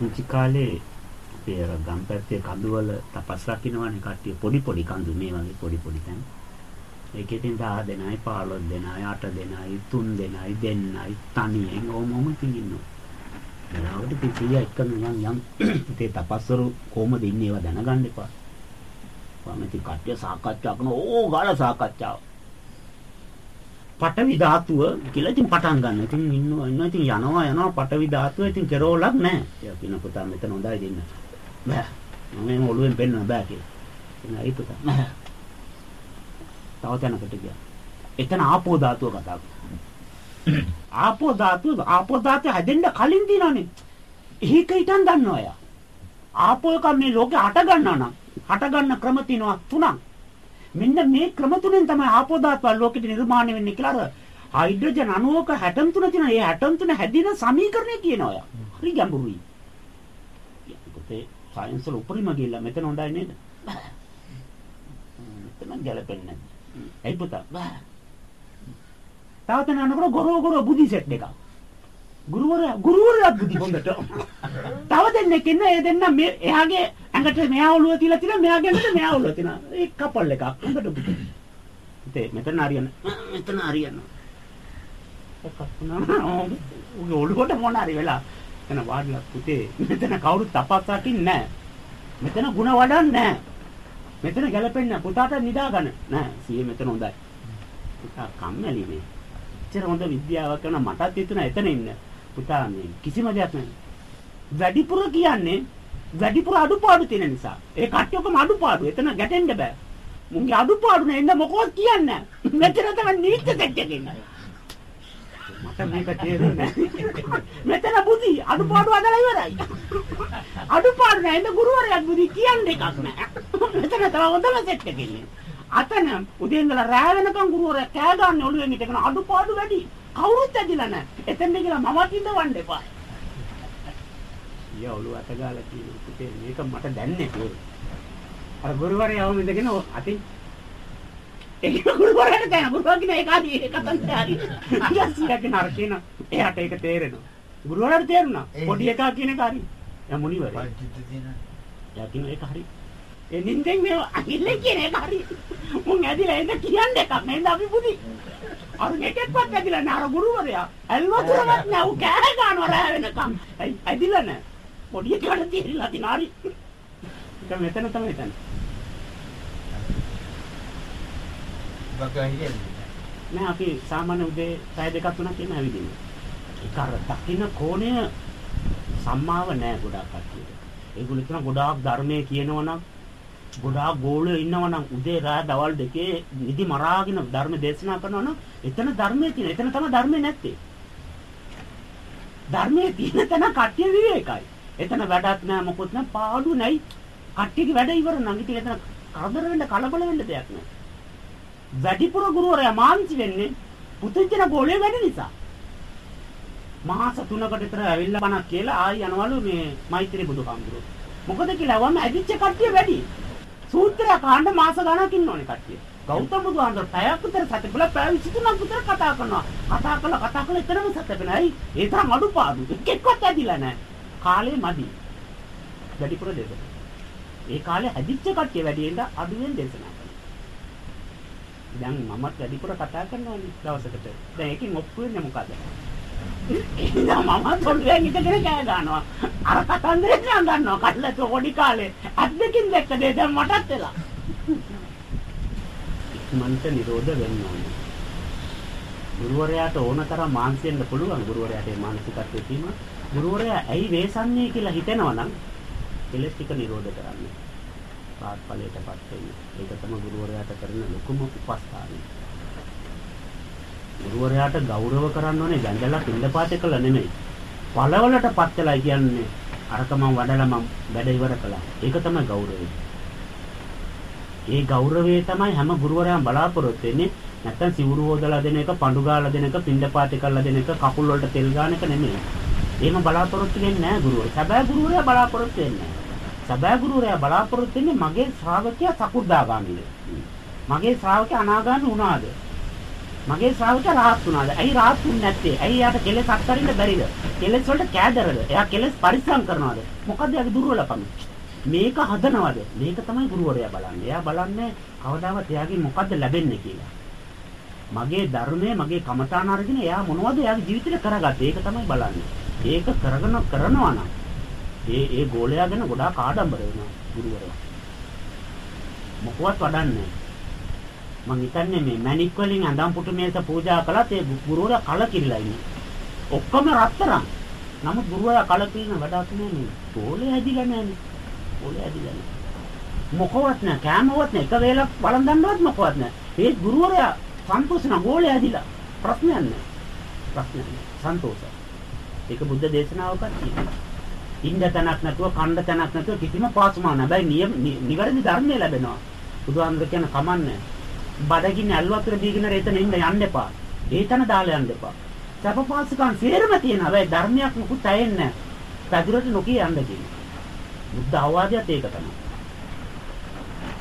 මුචි කාලේ අපේ අර ගම්පැත්තේ කඳුවල තපස් රකින්නවනේ කට්ටිය පොඩි පොඩි කඳු මේ වගේ පොඩි පොඩි තැන්. ඒකෙන් 10 දෙනයි 15 දෙනයි 8 දෙනයි 3 දෙනයි දෙන්නයි තනියෙන් ඕම ඕම තින්නවා. වෙලාවට පිටිය එක්කම යම් යම් ඉතේ තපස්වරු කොහමද ඉන්නේ ඒවා දැනගන්න එපා. මම ඉතින් කට්ටිය සාකච්ඡා කරන ඕ ගාලා සාකච්ඡාව. පටවි ධාතුව කියලා ඉතින් පටන් ගන්න. ඉතින් ඉන්නවා ඉන්නවා ඉතින් යනවා යනවා පටවි ධාතුව ඉතින් කෙරෝලක් නැහැ. යා පින පුතා මෙතන හොඳයි දෙන්න. බෑ. මම ඔළුවෙන් පෙන්නන්න බෑ කියලා. එන ඒ පුතා. තව තැනකට ගියා. එතන ආපෝ ධාතුව කතා කරා. ආපෝ ධාතුව ආපෝ ධාතුව හැදෙන්න කලින් දිනවනේ. ඒක හිටන් ගන්නවා යා. ආපෝ එක මේ ලෝකේ හට ගන්නවා නම් හට ගන්න ක්‍රම තියෙනවා තුනක්. මෙන්න මේ ක්‍රම තුනෙන් තමයි ආපෝ ධාතුව ලෝකෙට නිර්මාණය වෙන්නේ කියලා අර හයිඩ්‍රජන් අණුවක 63 තියෙනවා. ඒ 63 හැදින සමීකරණය කියනවා යා. හරි ගැඹුරුයි. පුතේ සයන්ස් වල උපරිම ගිහිල්ලා මෙතන හොඳයි නේද? මෙතන ගැලපෙන්නේ නැහැ. ඇයි පුතා? තව තැන යනකොට ගොරෝ ගොරෝ බුදි සෙට් එකක්. ගුරුවරයා ගුරුවරයා බුදි හොඳට. තව දෙන්නෙක් ඉන්න ඒ දෙන්න මේ එයාගේ ඇඟට මෙයා ඔළුව තියලා තියලා මෙයාගේ ඇඟට මෙයා ඔළුව තියනවා. ඒ කපල් එකක් හොඳට බුදි. ඉතින් මෙතන හරියන. මෙතන හරියන. එකක් වුණා. උගේ ඔළුවට මොන හරි වෙලා. එතන වාඩිලා පුතේ මෙතන කවුරුත් තපස් රකින්නේ නැහැ. මෙතන ಗುಣ වඩන්නේ නැහැ. මෙතන ගැලපෙන්නේ පුතාට නිදා ගන්න. නෑ සීයේ මෙතන හොඳයි. පුතා කම්මැලි නේ. එච්චර හොඳ විද්‍යාවක් කරන මටත් හිතුණා එතන ඉන්න. පුතා මේ කිසිම දෙයක් නෑ. වැඩිපුර කියන්නේ වැඩිපුර අඩුපාඩු තියෙන නිසා. ඒ කට්ටියකම අඩුපාඩු. එතන ගැටෙන්න බෑ. මුන්ගේ අඩුපාඩු නේ එන්න මොකවත් කියන්නේ නෑ. මෙතන තමයි නීත්‍ය සෙට් එකක් ඉන්නේ. මට මේක තේරෙන්නේ නැහැ. මෙතන බුදි අඩුපාඩු අදලා ඉවරයි. අඩුපාඩු නෑ ඉතින් ගුරුවරයා බුදි කියන්නේ එකක් නෑ. මෙතන තව හොඳම සෙට් එකක් ඉන්නේ. අතන උදේ ඉඳලා රෑ වෙනකන් ගුරුවරයා කෑ ගන්න ඔළුවෙන් ඉඳගෙන අඩුපාඩු වැඩි. කවුරුත් ඇදිලා නෑ. එතෙන්ද කියලා මමත් ඉඳවන්න එපා. ඊය ඔළුව අත ගාලා කියන මේක මට දැන්නේ අර ගුරුවරයා වම ඉඳගෙන අතින්. ඒක ගුරුවරයාට දැන ගුරුවරයාගෙන ඒක හරි ඒක කතන්දර හරි. ඊයස්සියගෙන අර කියන එයාට ඒක තේරෙනවා. ගුරුවරයාට තේරුණා. පොඩි එකා කියන එක හරි. එයා මුනිවරේ එයා කියන ඒක හරි. ඒ නින්දෙන් මේ අහිල්ල කියන එක හරි. මුන් ඇදිලා එන්න කියන්න එකක් නේද අපි පුදි අර එකෙක්වත් ඇදිලා නෑ අර ගුරුවරයා ඇල්වතුරවත් නෑ ඌ කෑ ගන්නවා රෑ වෙනකම්. ඇදිලා නෑ පොඩි එකාට තේරිලා තිනා. හරි. ඒක මෙතන තමයි එතන නෑ අපි සාමාන්‍ය උදේ පැය දෙකක් තුනක් එහෙම ඇවිදිනවා. ඒක අර දකින්න කෝණය සම්මාව නෑ ගොඩාක් කට්ටියට. ඒගොල්ලෝ කියන ගොඩාක් ධර්මයේ කියනවනම් ගොඩාක් ගෝලයෝ ඉන්නවනම් උදේ රාත්‍රී දවල් දෙකේ නිදි මරාගෙන ධර්ම දේශනා කරනවනම් එතන ධර්මයේ තියෙන. එතන තමයි ධර්මයේ නැත්තේ. ධර්මයේ තියෙන තැන කට්ටිය විවේකයි. එතන වැඩක් නෑ මොකොත් නෑ පාඩු නැයි. කට්ටියගේ වැඩ ඉවර නම් ඉතින් එතන කරදර වෙන්න කලබල වෙන්න දෙයක් නෑ. වැඩිපුර ගුරුවරයා මාන්සි වෙන්නේ පුදුජන ගෝලයේ වැඩ නිසා. මාස 3කට විතර ඇවිල්ලා බණක් කියලා ආයි යනවලු මේ මෛත්‍රී බුදුහාමුදුරුවෝ. මොකද කියලා වම ඇදිච්ච කට්ටිය වැඩි. සූත්‍රය කාණ්ඩ මාස ගණනක් ඉන්න ඕනේ කට්ටිය. ගෞතම බුදුහාමුදුරුවෝ පැයක් විතර සැතපෙල පැය 23ක් විතර කතා කරනවා. කතා කළා කතා කළා එතරම් සැතපෙනයි. ඒ තරම් අඩුපාඩු. එක්කෙක්වත් ඇදිලා නැහැ. කාලේ මදි. වැඩිපුර දෙද. ඒ කාලේ ඇදිච්ච කට්ටිය වැඩි වෙන අඩුවෙන් දේශනා දැන් මමත් වැඩිපුර කතා කරනවානේ දවසකට. දැන් ඒකෙන් ඔප්පු වෙන්නේ මොකද? ඉතින් මම පොඩ්ඩක් ඉඳගෙන කෑ ගන්නවා. අර කතන්දරේ නම් ගන්නවා. කල්ලත පොඩි කාලේ අද්දකින් දැක්ක දේ දැන් මටත් වෙලා. මන්ට නිරෝධ වෙන්න ඕනේ. ගුරුවරයාට ඕන තරම් මානසිකෙන්ද පුළුවන් ගුරුවරයාට මේ මානසිකත්වයේ තියෙනවා. ගුරුවරයා ඇයි වේසන්නේ කියලා හිතනවා නම් කෙලස් ටික නිරෝධ කරන්නේ. පාත් ඵලයටපත් වෙන්න. ඒක තමයි ගුරුවරයාට කරන ලොකුම උපස්ථානය. ගුරුවරයාට ගෞරව කරන්න ඕනේ ගංගලා පින්දපාත කළ නෙමෙයි. පළවලටපත් වෙලා කියන්නේ අරක මම වඩලා මම වැඩ ඉවර කළා. ඒක තමයි ගෞරවය. ඒ ගෞරවය තමයි හැම ගුරුවරයාම බලාපොරොත්තු වෙන්නේ. නැත්තම් සිවුරු හොදලා දෙන එක, පඳු ගාලා දෙන එක, පින්දපාත කරලා දෙන එක, කකුල් වලට තෙල් ගාන එක නෙමෙයි. එහෙම බලාපොරොත්තු වෙන්නේ නැහැ ගුරුවරයා. සැබෑ ගුරුවරයා බලාපොරොත්තු වෙන්නේ නැහැ. සබෑ ගුරුවරයා බලාපොරොත්තු වෙන්නේ මගේ ශ්‍රාවකයා සකුද්දාගාමීද? මගේ ශ්‍රාවකයා අනාගාමී වුණාද? මගේ ශ්‍රාවක රාහත් වුණාද? ඇයි රාහත් වුන්නේ නැත්තේ? ඇයි යාට කෙලෙස් අත්හරින්න බැරිද? කෙලෙස් වලට කෑදරද? එයා කෙලෙස් පරිස්සම් කරනවද? මොකද්ද යාගේ දුර්වලකම? මේක හදනවද? මේක තමයි ගුරුවරයා බලන්නේ. එයා බලන්නේ කවදාවත් එයාගෙන් මොකද්ද ලැබෙන්නේ කියලා. මගේ ධර්මය මගේ කමඨාන අරගෙන එයා මොනවද එයාගේ ජීවිතේට කරගත්තේ? ඒක තමයි බලන්නේ. ඒක කරගෙන කරනවා නම් ඒ ඒ ගෝලයා ගැන ගොඩාක් ආඩම්බර වෙනවා ගුරුවරයා. මොකවත් වඩන්නේ මං හිතන්නේ මේ මැණික් වලින් අඳන් පුටු මේස පූජා කළත් ඒ ගුරුවරයා කලකිරිලා ඉන්නේ. ඔක්කොම රත්තරන්. නමුත් ගුරුවරයා කලකිරින වැඩක් නෑ නේ. ගෝලයා ඇදිලා නෑනේ. ගෝලයා ඇදිලා නෑ. මොකවත් නෑ කෑමවත් නෑ එක වේලක් වළඳන්නවත් මොකවත් නෑ. ඒ ගුරුවරයා සන්තෝෂ නම් ගෝලයා ඇදිලා ප්‍රශ්නයක් නෑ. ප්‍රශ්නයක් නෑ. සන්තෝෂයි. ඒක බුද්ධ දේශනාවකත් තියෙනවා. ඉන්න තැනක් නැතුව කණ්ඩ තැනක් නැතුව කිසිම පාසුමක් නැහැ. හැබැයි නිවැරදි ධර්මය ලැබෙනවා. බුදුහාමුදුර කියන කමන්නේ. බඩගින්න ඇල්වතුර දීගෙන එතන ඉන්න යන්න එපා. ඒ තැන දාලා යන්න එපා. සපපාසකන් සේරම තියෙනවා. හැබැයි ධර්මයක් මුකුත් ඇයෙන්නේ නැහැ. පැදුරට නොකිය යන්න කියනවා. බුද්ධ අවවාදයත් ඒක තමයි.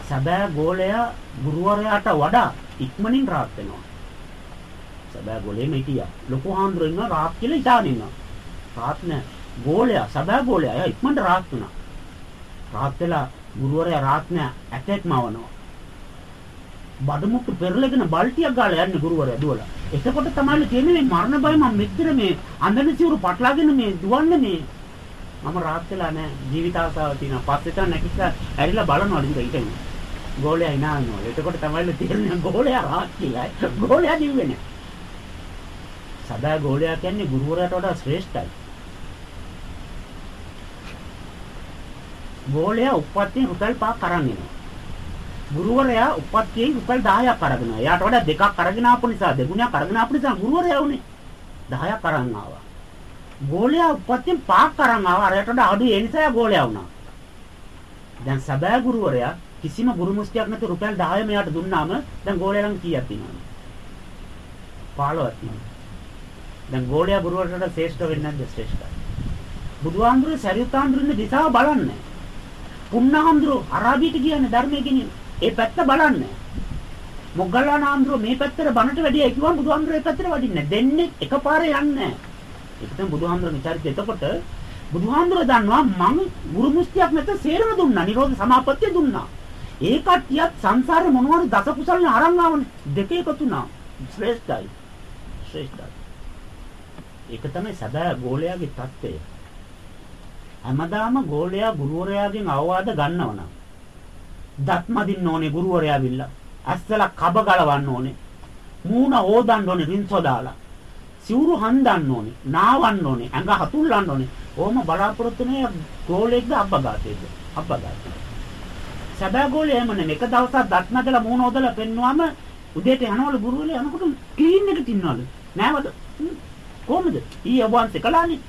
සබෑ ගෝලයා ගුරුවරයාට වඩා ඉක්මනින් රාත් වෙනවා. සබෑ ගෝලෙම හිටියා. ලොකු හාමුදුරුවෝ ඉන්නවා රාත් කියලා ඉතාලේ ඉන්නවා. රාත් නෑ. ගෝලයා සබෑ ගෝලයා එයා ඉක්මනට රාත් වුණා. රාත් වෙලා ගුරුවරයා රාත් නෑ ඇටෙක් මවනවා. බඩමුට්ටු පෙරලගෙන බල්ටියක් ගාලා යන්නේ ගුරුවරයා දුවලා. එතකොට තමයි කියන්නේ මේ මරණ බය මම මෙච්චර මේ අඳන සිවුරු පටලාගෙන මේ දුවන්නේ මේ මම රාත් වෙලා නෑ ජීවිත ආසාව තියෙනවා. පස්සේ තන නැකිලා ඇරිලා බලනවා ඉතින් ඊටම. ගෝලයා ඉනානවා. එතකොට තමයි තේරෙන්නේ ගෝලයා රාත් කියලා. ගෝලයා දිව්වේ නෑ. සදා ගෝලයා කියන්නේ ගුරුවරයාට වඩා ශ්‍රේෂ්ඨයි. ගෝලයා උප්පත්තියෙන් රුපියල් 5ක් අරන් එනවා. ගුරුවරයා උප්පත්තියෙන් රුපියල් 10ක් අරගෙන ආවා. එයාට වඩා දෙකක් අරගෙන ආපු නිසා දෙගුණයක් අරගෙන ආපු නිසා ගුරුවරයා උනේ 10ක් අරන් ආවා. ගෝලයා උප්පත්තියෙන් 5ක් අරන් ආවා. අරයට වඩා අඩු ඒ නිසා ගෝලයා වුණා. දැන් සබෑ ගුරුවරයා කිසිම ගුරු මුස්තියක් නැතුව රුපියල් 10 මෙයාට දුන්නාම දැන් ගෝලයා ළඟ කීයක් තියෙනවද? 15ක් තියෙනවා. දැන් ගෝලයා ගුරුවරට වඩා ශ්‍රේෂ්ඨ වෙන්නේ නැද්ද ශ්‍රේෂ්ඨයි? බුදුහාමුදුරේ සරියුත් හාමුදුරනේ දිශාව බලන්නේ. පුන්නහාමුදුරෝ අරාබියට කියන්නේ ධර්මයේ කියන්නේ ඒ පැත්ත බලන්නේ. මොග්ගල්ලාන හාමුදුරෝ මේ පැත්තට බණට වැඩිය කිව්වම බුදුහාමුදුරේ පැත්තට වඩින්නේ දෙන්නේ එකපාරේ යන්නේ. ඒක තමයි බුදුහාමුදුරගේ චරිතය. එතකොට බුදුහාමුදුරෝ දන්නවා මං ගුරු මුස්තියක් නැත සේරම දුන්නා. නිරෝධ සමාපත්තිය දුන්නා. ඒ කට්ටියත් සංසාරේ මොනවද දස කුසල්න අරන් ආවනේ. දෙක එකතුනා. ශ්‍රේෂ්ඨයි. ශ්‍රේෂ්ඨයි. ඒක තමයි සදා ගෝලයාගේ தත්ත්වය. හැමදාම ගෝලයා ගුරුවරයාගෙන් අවවාද ගන්නවනම් දත් මදින්න ඕනේ ගුරුවරයා විල්ලා. ඇස්සලා කබ ගලවන්න ඕනේ. මූණ හොදන්න ඕනේ රින්සෝ දාලා. සිවුරු හඳන්න ඕනේ. නාවන්න ඕනේ. ඇඟ හතුල්ලන්න ඕනේ. ඕම බලාපොරොත්තු නේ ගෝලෙක්ද අබ්බගාතේද? අබ්බගාතේ. සදා ගෝලේ එම නෙමෙයි. එක දවසක් දත් නැදලා මූණ හොදලා පෙන්නුවම උදේට යනවලු ගුරුවරයා යනකොට ක්ලීන් එක තින්නවලු. නෑවද? කොහමද? ඊ ඔබවන්සේ කළානේ.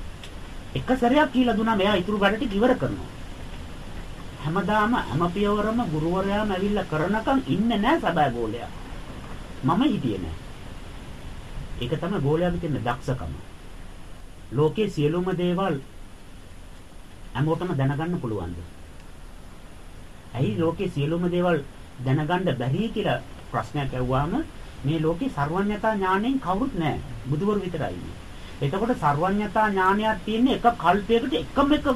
එක සැරයක් කියලා දුන්නා මෙයා ඉතුරු වැඩ ටික ඉවර කරනවා. හැමදාම හැම පියවරම ගුරුවරයාම ඇවිල්ලා කරනකම් ඉන්නේ නැහැ සබෑ ගෝලයා. මම හිටියේ නැහැ. ඒක තමයි ගෝලයාගේ තියෙන දක්ෂකම. ලෝකේ සියලුම දේවල් හැමෝටම දැනගන්න පුළුවන්ද? ඇයි ලෝකේ සියලුම දේවල් දැනගන්න බැරි කියලා ප්‍රශ්නයක් ඇහුවාම මේ ලෝකේ සර්වඥතා ඥාණයෙන් කවුරුත් නැහැ. බුදුවරු විතරයි. එතකොට සර්වඥතා ඥානයක් තියෙන්නේ එක කල්පයකට එකම එක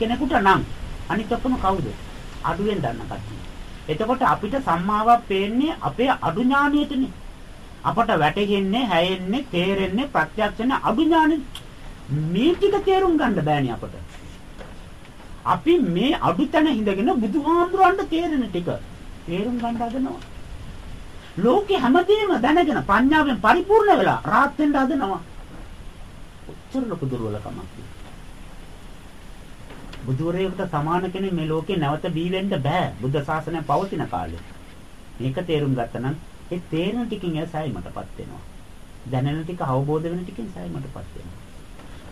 කෙනෙකුට නම් අනිත් ඔක්කොම කවුද? අඩුවෙන් දන්න කට්ටිය. එතකොට අපිට සම්මාවක් පේන්නේ අපේ අඩු ඥානියටනේ. අපට වැටහෙන්නේ, හැයෙන්නේ, තේරෙන්නේ ප්‍රත්‍යක්ෂනේ අඩු ඥානෙ. මේ ටික තේරුම් ගන්න බෑනේ අපට. අපි මේ අඩු තැන හිඳගෙන බුදුහාමුදුරන්ට තේරෙන ටික තේරුම් ගන්න හදනවා. ලෝකේ හැමදේම දැනගෙන ප්‍රඥාවෙන් පරිපූර්ණ වෙලා රාත් වෙන්න හදනවා. ඔච්චර ලොකු දුර්වලකමක්. බුදුරේකට සමාන කෙනෙක් මේ ලෝකේ නැවත බී වෙන්න බෑ. බුද්ධ ශාසනය පවතින කාලේ. මේක තේරුම් ගත්තනම් ඒ තේරෙන ටිකෙන් එයා සායමටපත් වෙනවා. දැනෙන ටික අවබෝධ වෙන ටිකෙන් සායමටපත් වෙනවා.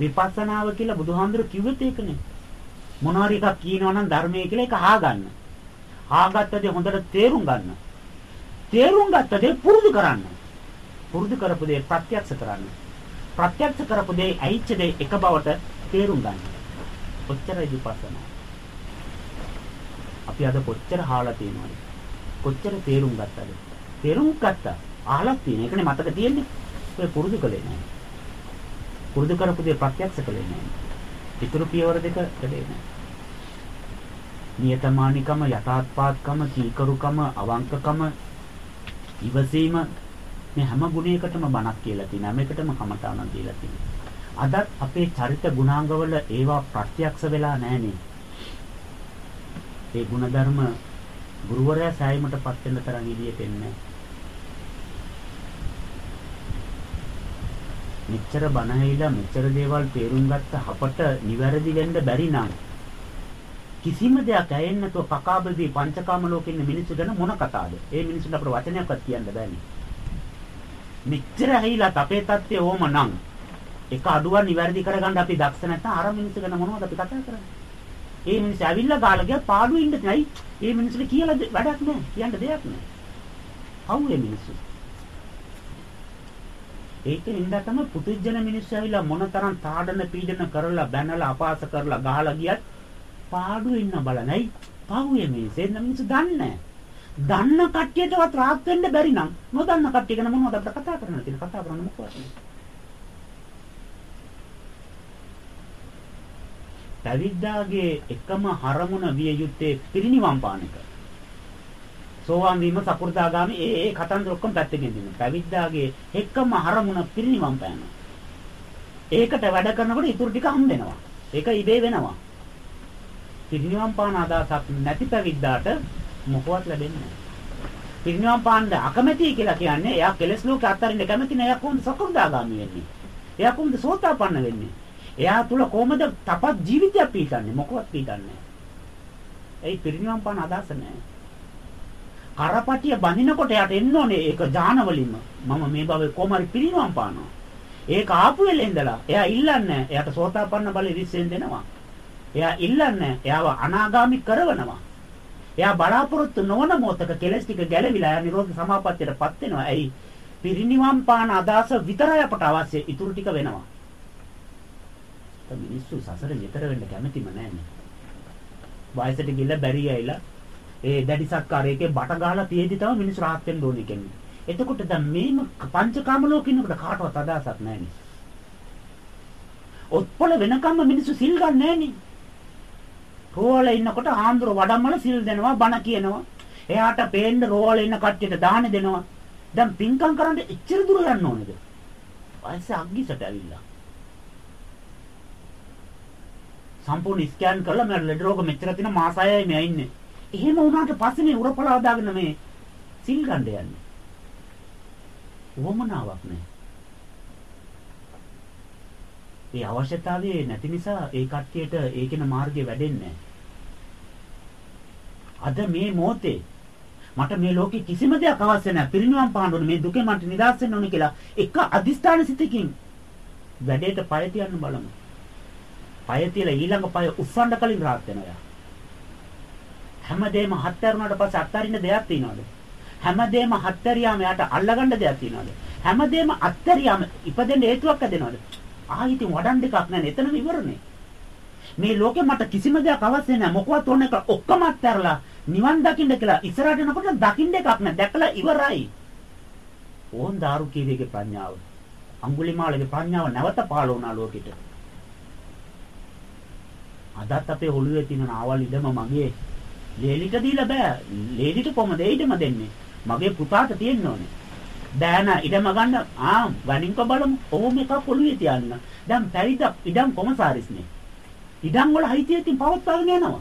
විපස්සනාව කියලා බුදුහාමුදුරු කිව්වෙත් ඒකනේ. මොනවාරි එකක් කියනවා නම් ධර්මයේ කියලා ඒක අහගන්න. ආගත්තද හොඳට තේරුම් ගන්න. තේරුම් ගත්තද පුරුදු කරන්න. පුරුදු කරපු දේ ප්‍රත්‍යක්ෂ කරන්න. ප්‍රත්‍යක්ෂ කරපු දේ ඇයිච්ච දේ එක බවට තේරුම් ගන්න. කොච්චරයි විපස්සනා. අපි අද කොච්චර හාලා තියෙනවද? කොච්චර තේරුම් ගත්තද? තේරුම් ගත්තා. අහලක් තියෙන. ඒකනේ මතක තියෙන්නේ. ඔය පුරුදු කළේ නැහැ. පුරුදු කරපු දේ ප්‍රත්‍යක්ෂ කළේ නැහැ. ඊතුරු පියවර දෙක කළේ නැහැ. නියතමානිකම යථාත්පාත්කම කීකරුකම අවංකකම ඉවසීම මේ හැම ගුණයකටම බණක් කියලා තියෙනවා. හැම එකටම කමඨාණක් දීලා තියෙනවා. අදත් අපේ චරිත ගුණාංගවල ඒවා ප්‍රත්‍යක්ෂ වෙලා නැහනේ. ඒ ಗುಣධර්ම ගුරුවරයා සෑයීමටපත් වෙන තරම් එළියට එන්නේ මෙච්චර බනහිලා මෙච්චර දේවල් තේරුම් ගත්ත අපට නිවැරදි වෙන්න බැරි නම් කිසිම දෙයක් ඇයෙන්නේ නැතුව පකාබදී පංචකාම ලෝකේ ඉන්න මිනිස්සු ගැන මොන කතාවද? ඒ මිනිස්සුන්ට අපර වචනයක්වත් කියන්න බෑනේ. මෙච්චර ඇහිලා අපේ தත්ත්වය ඕම නම් එක අඩුවක් නිවැරදි කරගන්න අපි දක්ෂ නැත්නම් අර මිනිස්සු ගැන මොනවද අපි කතා කරන්නේ? ඒ මිනිස්සු ඇවිල්ලා ගාලා ගියා පාඩුවේ ඉන්න නැයි. ඒ මිනිස්සුන්ට කියලා වැඩක් නැහැ. කියන්න දෙයක් නැහැ. කවුද මිනිස්සු? ඒකෙන් ඉඳලා තමයි පුදුජන මිනිස්සු ඇවිල්ලා මොනතරම් තාඩන පීඩන කරලා බැනලා අපාස කරලා ගහලා ගියත් පාඩුවේ ඉන්න බලනයි. පහුවේ මිනිස්සු එන්න මිනිස්සු දන්නේ දන්න කට්ටියටවත් රාත් වෙන්න බැරි නම් නොදන්න කට්ටිය ගැන මොනවද අපිට කතා කරන්න තියෙන කතා කරන්න මොකක්ද? පැවිද්දාගේ එකම හරමුණ විය යුත්තේ පිරිනිවන් පාන එක. සෝවාන් වීම සකෘදාගාමි ඒ ඒ කතන්දර ඔක්කොම පැත්තකින් දෙන්න. පැවිද්දාගේ එකම හරමුණ පිරිනිවන් පෑම. ඒකට වැඩ කරනකොට ඉතුරු ටික හම් වෙනවා. ඒක ඉබේ වෙනවා. පිරිනිවන් පාන අදහසක් නැති පැවිද්දාට මොකවත් ලැබෙන්නේ නැහැ. පිරිනිවන් පාන්න අකමැති කියලා කියන්නේ එයා කෙලස් ලෝකේ අත්තරින්න කැමති නෑ එයා කොහොමද සකෘදාගාමි වෙන්නේ? එයා කොහොමද සෝතාපන්න වෙන්නේ? එයා තුල කොහමද තපත් ජීවිතයක් පිටන්නේ මොකවත් පිටන්නේ ඒ පිරිනිවන් පාන අදහස නැහැ. කරපටිය බඳිනකොට යට එන්න ඕනේ ඒක ඥාන වලින්ම. මම මේ භවයේ කොහමරි පිරිනිවන් පානවා. ඒක ආපු වෙලේ ඉඳලා එයා ඉල්ලන්නේ එයාට සෝතාපන්න බලෙ විශ්ෙන් දෙනවා. එයා ඉල්ලන්නේ එයාව අනාගාමි කරවනවා. එයා බලාපොරොත්තු නොවන මොහතක කෙලස් ටික ගැලවිලා එයා නිරෝධ සමාපත්තියටපත් වෙනවා. ඇයි? පිරිනිවන් පාන අදහස විතරයි අපට අවශ්‍ය. ඊටු ටික වෙනවා. මිනිස්සු සසර නිතර වෙන්න කැමතිම නැන්නේ. වයසට ගිහිල්ලා බැරි ඇයිලා ඒ දැඩි සත්කාරයකේ බට ගහලා තියෙදි තමයි මිනිස්සු rahat වෙන්න ඕනේ කියන්නේ. එතකොට දැන් මේම පංචකාම ලෝකිනුකට කාටවත් අදහසක් නැන්නේ. ඔත්පොළ වෙනකම්ම මිනිස්සු සිල් ගන්න නැන්නේ. රෝවල ඉන්නකොට ආන්දර වඩම්මල සිල් දෙනවා බණ කියනවා. එයාට පේන්න රෝවල ඉන්න කට්ටියට දාන දෙනවා. දැන් පින්කම් කරන්න එච්චර දුර යන්න ඕනේද? වයස අග්ගිසට ඇවිල්ලා. සම්පූර්ණ ස්කෑන් කරලා මම ලෙඩ රෝග මෙච්චර තියෙන මාස 6යි මෙයා ඉන්නේ. එහෙම වුණාට පස්සේ මේ උරපල හදාගෙන මේ සිල් ගන්න යන්නේ. වමනාවක් නෑ. ඒ අවශ්‍යතාවය නැති නිසා ඒ කට්ටියට ඒකේන මාර්ගය වැඩෙන්නේ අද මේ මොහොතේ මට මේ ලෝකේ කිසිම දෙයක් අවශ්‍ය නැහැ. පිරිනිවන් පාන්න ඕනේ. මේ දුකෙන් මට නිදහස් වෙන්න ඕනේ කියලා එක අදිස්ථාන සිතකින් වැඩේට පය තියන්න බලමු. පය තියලා ඊළඟ පය උස්සන්න කලින් rahat වෙනවා. හැමදේම හත්තරුණාට පස්සේ අත්තරින්න දෙයක් තියනවද? හැමදේම හත්තරියාම යාට අල්ලගන්න දෙයක් තියනවද? හැමදේම අත්තරියාම ඉපදෙන්න හේතුවක් හදනවද? ආයි ඉතින් වඩන් දෙකක් නැහැ. එතනම ඉවරනේ. මේ ලෝකෙ මට කිසිම දෙයක් අවශ්‍ය නැහැ. මොකවත් ඕනේ කියලා ඔක්කොම අත්හැරලා නිවන් දකින්න කියලා ඉස්සරහට යනකොට දකින්න එකක් නැහැ. දැකලා ඉවරයි. ඕන් දාරු කීවේගේ ප්‍රඥාව. අඟුලිමාලගේ ප්‍රඥාව නැවත පාළ වුණා ලෝකෙට. අදත් අපේ ඔළුවේ තියෙන ආවල් ඉඩම මගේ ලේලිට දීලා බෑ. ලේලිට කොහමද ඉඩම දෙන්නේ? මගේ පුතාට තියෙන්න ඕනේ. දෑන ඉඩම ගන්න ආ ගණින්ක බලමු. ඕම එකක් ඔළුවේ තියන්න. දැන් පැවිද්ද ඉඩම් කොමසාරිස්නේ. ඉඩම් වල හිතිය තින් පවත්වාගෙන යනවා.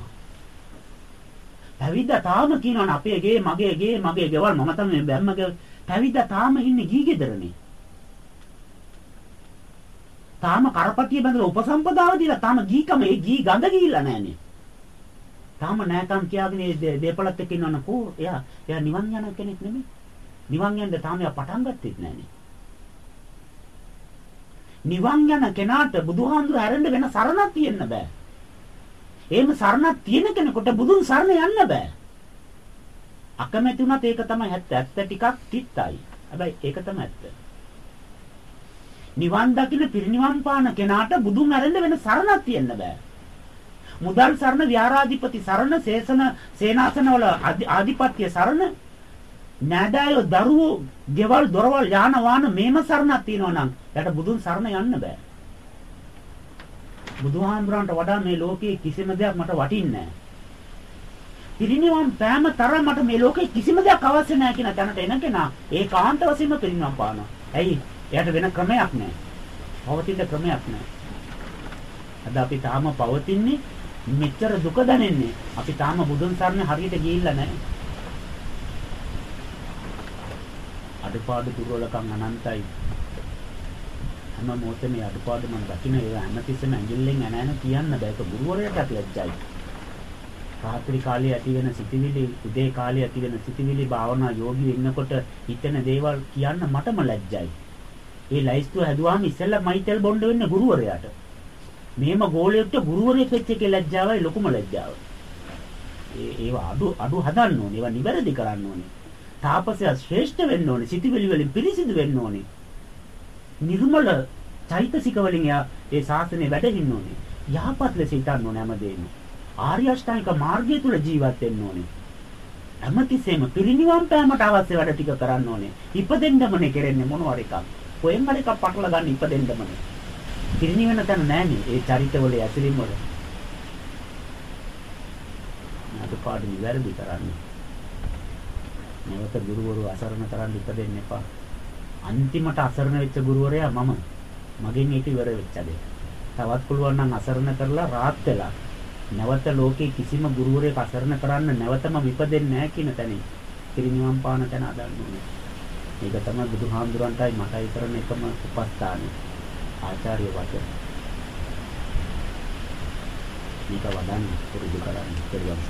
පැවිද්ද තාම කියනවනේ අපේ ගේ මගේ ගේ මගේ ගෙවල් මම තමයි බැම්මගේ පැවිද්ද තාම ඉන්නේ ගී ගෙදරනේ. තාම කරපටිය බඳලා උපසම්පදාව දීලා තාම ගීකම ඒ ගී ගඳ ගිහිල්ලා නැහනේ. තාම නෑකම් කියාගෙන ඒ දෙපළත් එක්ක ඉන්නවන කෝ එයා එයා නිවන් යන කෙනෙක් නෙමෙයි. නිවන් යන්න තාම එයා පටන් ගත්තෙත් නෑනේ. නිවන් යන කෙනාට බුදුහාඳුර හැරෙන්න වෙන සරණක් තියෙන්න බෑ. එහෙම සරණක් තියෙන කෙනෙකුට බුදුන් සරණ යන්න බෑ. අකමැති වුණත් ඒක තමයි ඇත්ත. ඇත්ත ටිකක් තිත්තයි. හැබැයි ඒක තමයි ඇත්ත. නිවන් දකින්න පිරිනිවන් පාන කෙනාට බුදුන් ඇරෙන්න වෙන සරණක් තියෙන්න බෑ. මුදල් සරණ, ව්‍යාරාධිපති සරණ, සේසන, සේනාසනවල ආධිපත්‍ය සරණ නෑදෑයෝ දරුවෝ ගෙවල් දොරවල් යාන වාහන මේම සරණක් තියෙනවා නම් යට බුදුන් සරණ යන්න බෑ. බුදුහාමුදුරන්ට වඩා මේ ලෝකයේ කිසිම දෙයක් මට වටින්නේ නෑ. පිරිනිවන් පෑම තරම් මට මේ ලෝකේ කිසිම දෙයක් අවශ්‍ය නැහැ කියන තැනට එන කෙනා ඒකාන්ත වශයෙන්ම පිරිනිවන් පානවා. ඇයි? එයාට වෙන ක්‍රමයක් නැහැ. පවතින ක්‍රමයක් නැහැ. අද අපි තාම පවතින්නේ මෙච්චර දුක දැනෙන්නේ. අපි තාම බුදුන් සරණ හරියට ගිහිල්ලා නැහැ. අඩපාඩු දුර්වලකම් අනන්තයි. හැම මොහොතේම අඩපාඩු මම දකින්න ඒ හැමතිස්සෙම ඇඟිල්ලෙන් ඇන ඇන කියන්න බෑ. ඒක ගුරුවරයාට ලැජ්ජයි. රාත්‍රී කාලයේ ඇති වෙන සිතිවිලි උදේ කාලයේ ඇති වෙන සිතිවිලි භාවනා යෝගී ඉන්නකොට හිතෙන දේවල් කියන්න මටම ලැජ්ජයි. ඒ ලයිස්තුව හැදුවාම ඉස්සෙල්ලා මයිතල් බොණ්ඩ වෙන්නේ ගුරුවරයාට. මෙහෙම ගෝලයට ගුරුවරයෙක් වෙච්ච එකේ ලැජ්ජාවයි ලොකුම ලැජ්ජාව. ඒ ඒව අඩු අඩු හදන්න ඕනේ. ඒවා නිවැරදි කරන්න ඕනේ. තාපසයා ශ්‍රේෂ්ඨ වෙන්න ඕනේ. සිතිවිලි වලින් පිරිසිදු වෙන්න ඕනේ. නිර්මල චෛතසික වලින් ඒ ශාසනය වැඩහින්න ඕනේ. යහපත් ලෙස හිතන්න ඕනේ හැමදේම. ආර්ය අෂ්ටාංගික මාර්ගය තුල ජීවත් වෙන්න ඕනේ. හැමතිස්සෙම පිරිනිවන් පෑමට අවශ්‍ය වැඩ ටික කරන්න ඕනේ. ඉපදෙන්නමනේ කරන්නේ මොනවාර එකක්. කොහෙන් හරි එකක් පටල ගන්න ඉපදෙන්නමනේ. පිරිනිවෙන තැන නෑනේ ඒ චරිතවල ඇසිරීම වල. අඩුපාඩු නිවැරදි කරන්නේ. නැවත ගුරුවරු අසරණ කරන්න ඉපදෙන්න එපා. අන්තිමට අසරණ වෙච්ච ගුරුවරයා මම. මගෙන් ඒක ඉවර වෙච්ච දෙයක්. තවත් පුළුවන් නම් අසරණ කරලා රාත් වෙලා නැවත ලෝකේ කිසිම ගුරුවරයෙක් අසරණ කරන්න නැවතම විපදෙන්නේ නැහැ කියන තැනින් පිරිනිවන් පාන තැන අදන්න ඕනේ. මේක තමයි බුදුහාමුදුරන්ටයි මටයි කරන එකම උපස්ථානය. ආචාර්ය වචන. මේක වඩන්න පුරුදු කරන්න පිළිගන්න.